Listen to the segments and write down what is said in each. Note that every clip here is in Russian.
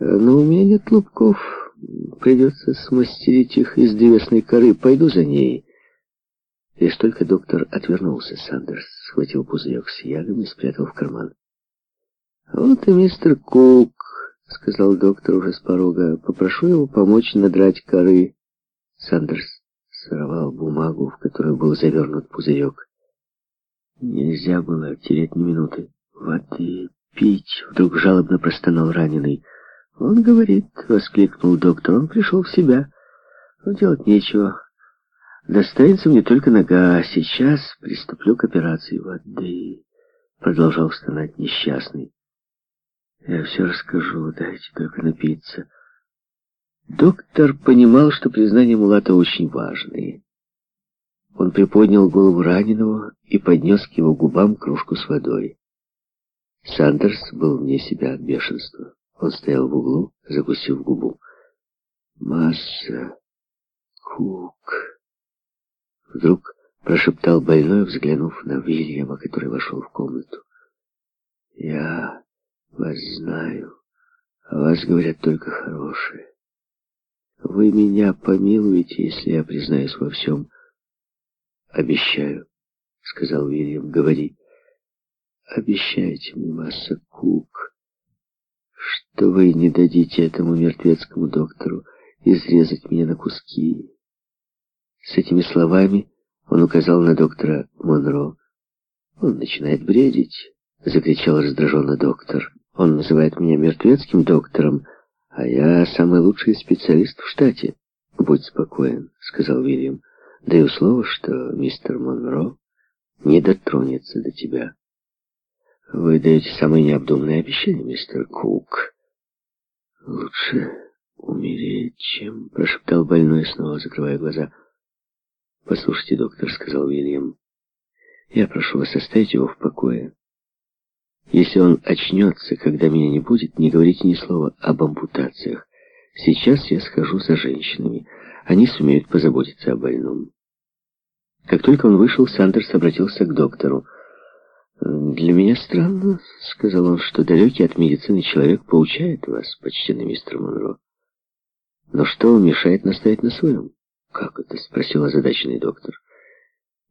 Но у меня нет лубков. Придется смастерить их из древесной коры. Пойду за ней. Лишь только доктор отвернулся, Сандерс схватил пузырек с ядом и спрятал в карман. «Вот и мистер Кук», — сказал доктор уже с порога. «Попрошу его помочь надрать коры». Сандерс сорвал бумагу, в которую был завернут пузырек. Нельзя было тереть ни минуты. «Воды пить!» — вдруг жалобно простонал раненый. «Он говорит», — воскликнул доктор, — «он пришел в себя. Но делать нечего. Достанется мне только нога, сейчас приступлю к операции воды», — продолжал стонать несчастный. «Я все расскажу, дайте только напиться». Доктор понимал, что признание Мулата очень важное. Он приподнял голову раненого и поднес к его губам кружку с водой. Сандерс был вне себя от бешенства. Он стоял в углу, закусив губу. «Масса! Кук!» Вдруг прошептал больной, взглянув на Вильяма, который вошел в комнату. «Я вас знаю, а вас говорят только хорошее. Вы меня помилуете, если я признаюсь во всем. Обещаю, — сказал Вильям, — говори. Обещайте мне, Масса Кук, что вы не дадите этому мертвецкому доктору изрезать меня на куски. С этими словами он указал на доктора Монро. «Он начинает бредить», — закричал раздраженно доктор. «Он называет меня мертвецким доктором, а я самый лучший специалист в штате». «Будь спокоен», — сказал Уильям. «Даю слово, что мистер Монро не дотронется до тебя». «Вы даете самые необдуманные обещания, мистер Кук». «Лучше умереть, чем...» — прошептал больной, снова закрывая глаза. «Послушайте, доктор», — сказал Уильям, — «я прошу вас оставить его в покое. Если он очнется, когда меня не будет, не говорите ни слова об ампутациях. Сейчас я схожу за женщинами. Они сумеют позаботиться о больном». Как только он вышел, Сандерс обратился к доктору. «Для меня странно», — сказал он, — «что далекий от медицины человек поучает вас, почтенный мистер Монро. Но что мешает настоять на своем?» «Как это?» — спросил озадаченный доктор.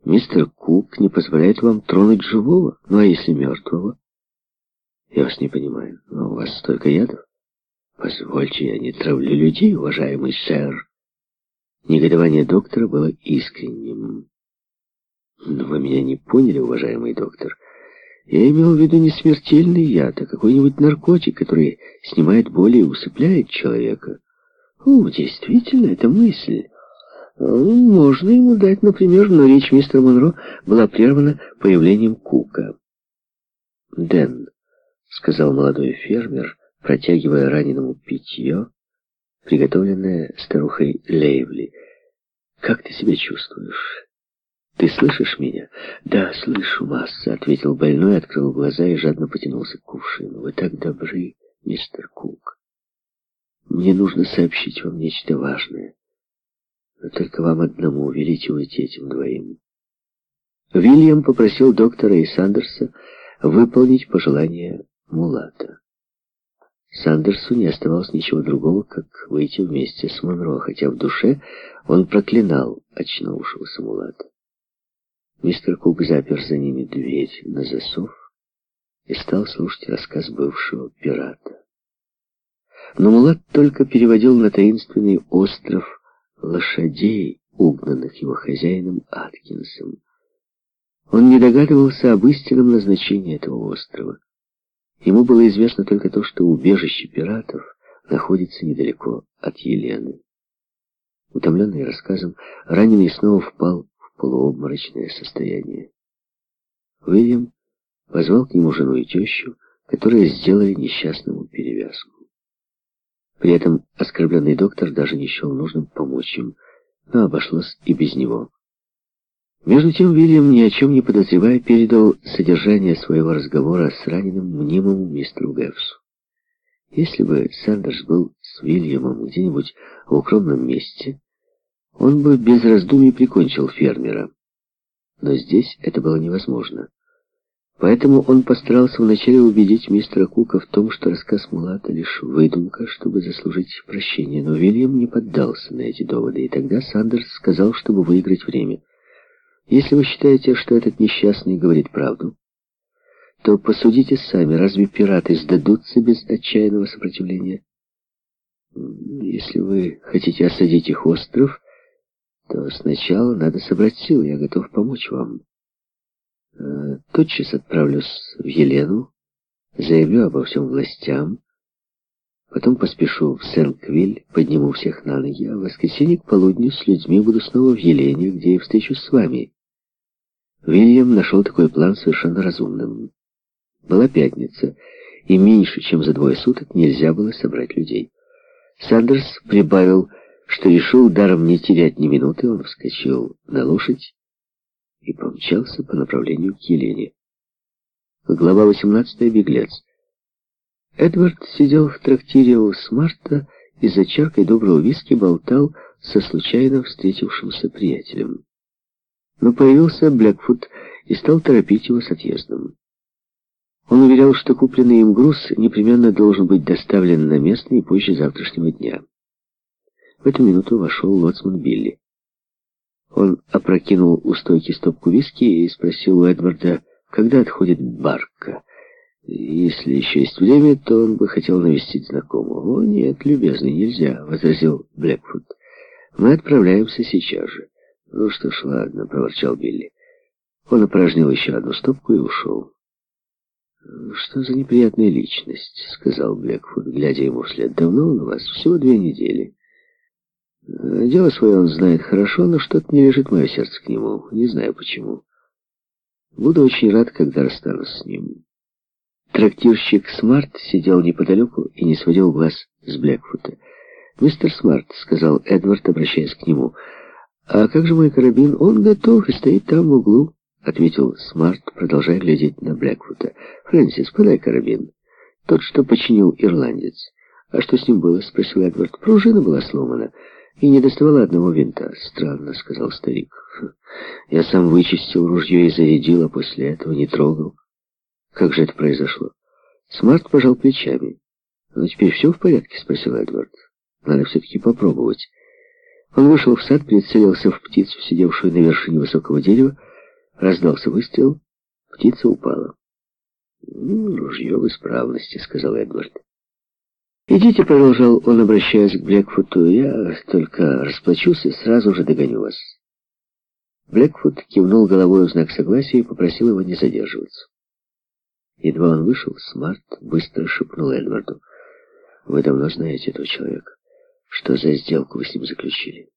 «Мистер Кук не позволяет вам тронуть живого? Ну, а если мертвого?» «Я вас не понимаю. Но у вас столько ядов?» «Позвольте, я не травлю людей, уважаемый сэр». Негодование доктора было искренним. «Но вы меня не поняли, уважаемый доктор. Я имел в виду не смертельный яд, а какой-нибудь наркотик, который снимает боль и усыпляет человека». «О, действительно, это мысль». Можно ему дать, например, но речь мистера Монро была прервана появлением Кука. «Дэн», — сказал молодой фермер, протягивая раненому питье, приготовленное старухой Лейвли. «Как ты себя чувствуешь? Ты слышишь меня?» «Да, слышу, масса», — ответил больной, открыл глаза и жадно потянулся к кувшину. «Вы так добры, мистер Кук. Мне нужно сообщить вам нечто важное» но только вам одному увеличивайте этим двоим. Вильям попросил доктора и Сандерса выполнить пожелание Мулата. Сандерсу не оставалось ничего другого, как выйти вместе с Монро, хотя в душе он проклинал очнувшегося Мулата. Мистер Кук запер за ними дверь на засов и стал слушать рассказ бывшего пирата. Но Мулат только переводил на таинственный остров лошадей, угнанных его хозяином Аткинсом. Он не догадывался об истинном назначении этого острова. Ему было известно только то, что убежище пиратов находится недалеко от Елены. Утомленный рассказом, раненый снова впал полуобморочное состояние. Уильям позвал к нему жену и тещу, которые сделали несчастному перевязку. При этом оскорбленный доктор даже не счел нужным помочь им, но обошлось и без него. Между тем Вильям, ни о чем не подозревая, передал содержание своего разговора с раненым мнимому мистеру Гэвсу. Если бы Сандерс был с Вильямом где-нибудь в укромном месте, он бы без раздумий прикончил фермера. Но здесь это было невозможно. Поэтому он постарался вначале убедить мистера Кука в том, что рассказ Мулата лишь выдумка, чтобы заслужить прощение. Но Вильям не поддался на эти доводы, и тогда Сандерс сказал, чтобы выиграть время. «Если вы считаете, что этот несчастный говорит правду, то посудите сами, разве пираты сдадутся без отчаянного сопротивления? Если вы хотите осадить их остров, то сначала надо собрать силы, я готов помочь вам». Э, тотчас отправлюсь в Елену, заявлю обо всем властям, потом поспешу в Сен-Квиль, подниму всех на ноги, а в воскресенье к полудню с людьми буду снова в Елене, где и встречусь с вами. Вильям нашел такой план совершенно разумным. Была пятница, и меньше, чем за двое суток нельзя было собрать людей. Сандерс прибавил, что решил даром не терять ни минуты, он вскочил на лошадь и помчался по направлению к Елене. Глава 18. Беглец. Эдвард сидел в трактире у Смарта и за чаркой доброго виски болтал со случайно встретившимся приятелем. Но появился Блэкфуд и стал торопить его с отъездом. Он уверял, что купленный им груз непременно должен быть доставлен на место не позже завтрашнего дня. В эту минуту вошел лоцман Билли. Он опрокинул у стойки стопку виски и спросил у Эдварда, когда отходит барка. Если еще есть время, то он бы хотел навестить знакомого. «О, нет, любезный, нельзя», — возразил Блэкфуд. «Мы отправляемся сейчас же». «Ну что ж, ладно», — проворчал Билли. Он опорожнил еще одну стопку и ушел. «Что за неприятная личность?» — сказал Блэкфут, глядя ему вслед. «Давно он у вас? Всего две недели». Дело свое он знает хорошо, но что-то не лежит мое сердце к нему. Не знаю почему. Буду очень рад, когда расстанусь с ним. Трактирщик Смарт сидел неподалеку и не сводил глаз с Блэкфута. «Мистер Смарт», — сказал Эдвард, обращаясь к нему, — «а как же мой карабин? Он готов и стоит там в углу», — ответил Смарт, продолжая глядеть на Блэкфута. «Фрэнсис, подай карабин. Тот, что починил ирландец». «А что с ним было?» — спросил Эдвард. «Пружина была сломана» и не доставала одного винта. Странно, сказал старик. Я сам вычистил ружье и зарядил, а после этого не трогал. Как же это произошло? Смарт пожал плечами. «Ну, теперь все в порядке?» — спросил Эдвард. «Надо все-таки попробовать». Он вышел в сад, прицелился в птицу, сидевшую на вершине высокого дерева. Раздался выстрел. Птица упала. «Ну, ружье в исправности», — сказал Эдвард. «Идите», — продолжал он, обращаясь к Блекфуту, — «я только расплачусь и сразу же догоню вас». Блекфут кивнул головой в знак согласия и попросил его не задерживаться. Едва он вышел, Смарт быстро шепнул Эдварду. «Вы давно знаете этого человека. Что за сделку вы с ним заключили?»